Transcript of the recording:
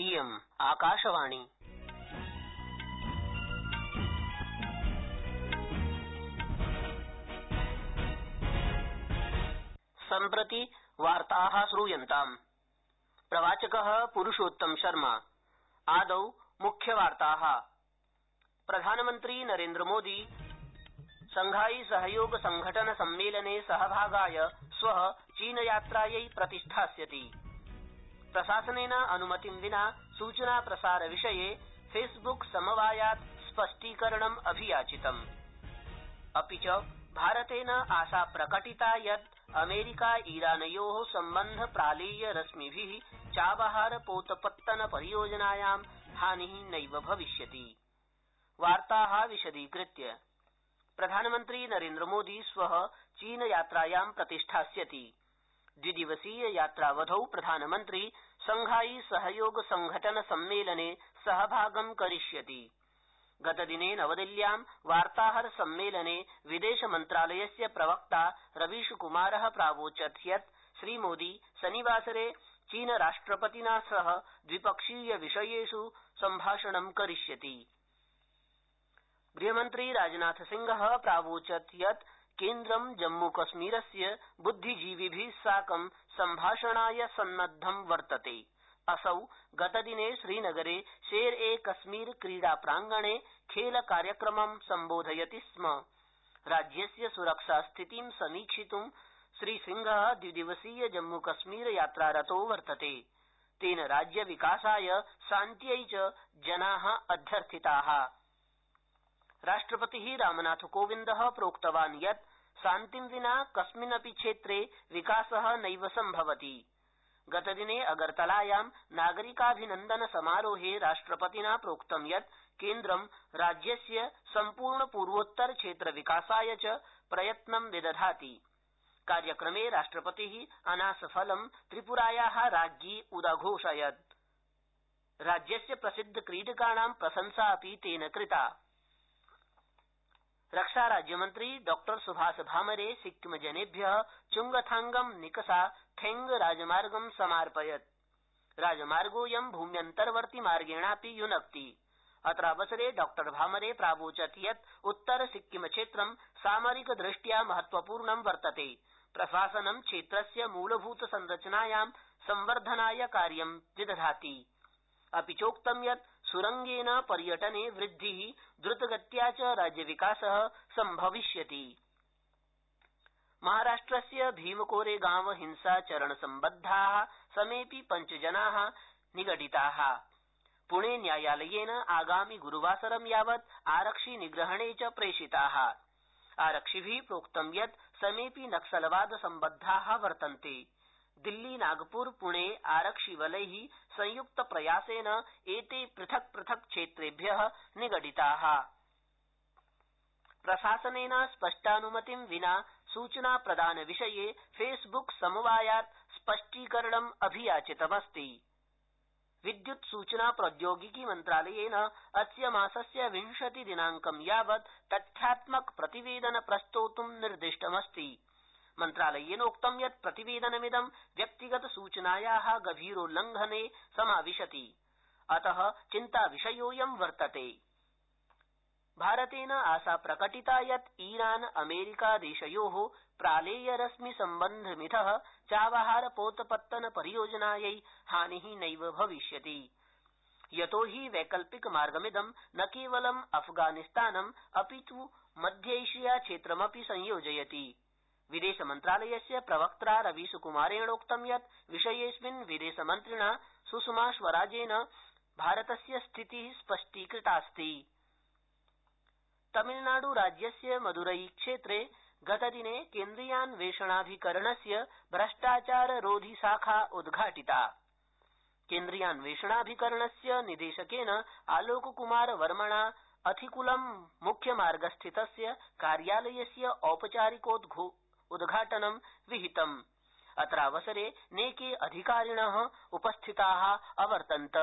इयम् आकाशवाणी। सम्प्रति वार्ता श्रूयन्ताम्। प्रवाचक पुरुषोत्तम शर्मा। आदौ मुख्यवार्ता प्रधानमन्त्री नरेन्द्रमोदी शंघाई सहयोग संघटन सम्मेलने सहभागाय श्व चीनयात्रायै प्रतिष्ठास्यति। प्रशासनेन अनुमतिं विना सूचना प्रसार विषये फेसब्क समवायात् स्पष्टीकरणम् अभियाचितम्। अपि च भारतेन आशा प्रकटिता यत् अमेरिका ईरानयो सम्बन्ध प्रालेय रश्मिभि चाबहार पोतपत्तन परियोजनायां हानि नैव भविष्यति। प्रधानमन्त्री नरेन्द्रमोदी श्व चीनयात्रायां प्रतिष्ठास्यति। द्विदिवसीय यात्रावधौ प्रधानमन्त्री शंघाई सहयोग संघटन सम्मेलने सहभागं करिष्यति। गतदिने नवदिल्ल्यां वार्ताहर सम्मेलने विदेशमन्त्रालयस्य प्रवक्ता रवीशकुमार प्रावोचत् यत् श्रीमोदी शनिवासरे चीनराष्ट्रपतिना सह द्विपक्षीय विषयेष् सम्भाषणं करिष्यति। गृहमन्त्री राजनाथसिंह प्रावोचत् यत् केन्द्रं जम्मूकश्मीरस्य बुद्धिजीविभि साकं सम्भाषणाय सन्नद्धं वर्तते। असौ गतदिने श्रीनगरे शेर ए कश्मीर क्रीडा प्रांगणे खेल कार्यक्रमं सम्बोधयति स्म। राज्यस्य सुरक्षा स्थितिं समीक्षितुं श्रीसिंह द्विदिवसीय जम्मूकश्मीर यात्रारतो वर्तते। तेन राज्यविकासाय शान्त्यै च जना अध्यर्थिता। राष्ट्रपति रामनाथकोविन्द प्रोक्तवान् यत् शान्तिं विना कस्मिन्नपि क्षेत्रे विकास नैव सम्भवति। गतदिने अगरतलायां नागरिकाभिनन्दन समारोहे राष्ट्रपतिना प्रोक्तं यत् केन्द्रं राज्यस्य सम्पूर्ण पूर्वोत्तर क्षेत्र विकासाय च प्रयत्नं विदधाति। कार्यक्रमे राष्ट्रपति अनासफलं त्रिपुराया राज्ञी उदघोषयत्। राज्यस्य प्रसिद्ध क्रीडकाणां प्रशंसा अपि तेन कृता। रक्षाराज्यमन्त्री डॉ सुभाष भामरे सिक्किमजनेभ्य चुंगथांगम निकषा थेंग राजमार्गं समार्पयत् राजमार्गोऽयं भूम्यन्तर्वर्ति मार्गेणापि युनक्ति। अत्रावसरे डॉ भामरे प्रावोचत् यत् उत्तर सिक्किम क्षेत्रं सामरिकदृष्ट्या महत्वपूर्णं वर्तते। प्रशासनं क्षेत्रस्य मूलभूत संरचनायां संवर्धनाय कार्यं विदधाति। अपि चोक्तं यत् सुरंगेन पर्यटने वृद्धि द्रतगत्या च राज्यविकास सम्भविष्यति। महाराष्ट्रस्य भीमकोरेगांव हिंसाचरणसम्बद्धा समेऽपि पञ्च जना निगडिता। पुणे न्यायालयेन आगामि गुरूवासरं यावत् आरक्षिनिग्रहणे च प्रेषिता। आरक्षिभि प्रोक्तं यत् समेऽपि नक्सलवाद सम्बद्धा वर्तन्ते। दिल्ली, नागपुर, पुणे आरक्षिबलै संयुक्त प्रयासेन एते पृथक् पृथक् क्षेत्रेभ्य निगडिता। प्रशासनेन स्पष्टानुमतिं विना सूचना प्रदान विषये फेसब्क समवायात् स्पष्टीकरणम् अभियाचितमस्ति। विद्युत सूचना प्रौद्योगिकी मन्त्रालयेन अस्य मासस्य विंशति दिनांकं यावत् तथ्यात्मक प्रतिवेदन प्रस्तोतुं निर्दिष्टमस्ति। मन्त्रालयेनोक्तं यत् प्रतिवेदनमिदं व्यक्तिगत सूचनाया गभीरोल्लंघने समाविशति। अत चिन्ताविषयोऽयं वर्तते। भारतेन आशा प्रकटिता यत् ईरान अमेरिका देशयो प्रालेयरश्मि सम्बन्धमिथ चाबहार पोतपत्तन परियोजनायै हानि नैव भविष्यति। यतो हि वैकल्पिक मार्गमिदं न केवलं अफगानिस्तानम् अपित् मध्य एशिया क्षेत्रमपि संयोजयति। विदेशमन्त्रालयस्य प्रवक्त्रा रवीशकुमारेणोक्तं यत् विषयेऽस्मिन् विदेशमन्त्रिणा सुषमा स्वराजेन भारतस्य स्थिति स्पष्टीकृतास्ति। तमिलनाडु राज्यस्य मदुरई क्षेत्रे गतदिने केन्द्रीयान्वेषणाभिकरणस्य भ्रष्टाचाररोधि शाखा उद्घाटिता। केन्द्रीयान्वेषणाभिकरणस्य निदेशकेन आलोककुमार वर्मणा अथिकुलम मुख्यमार्गस्थितस्य कार्यालयस्य औपचारिकोद्घाटनं विहितम्। अत्रावसरे नैके अधिकारिण उपस्थिता अवर्तन्त।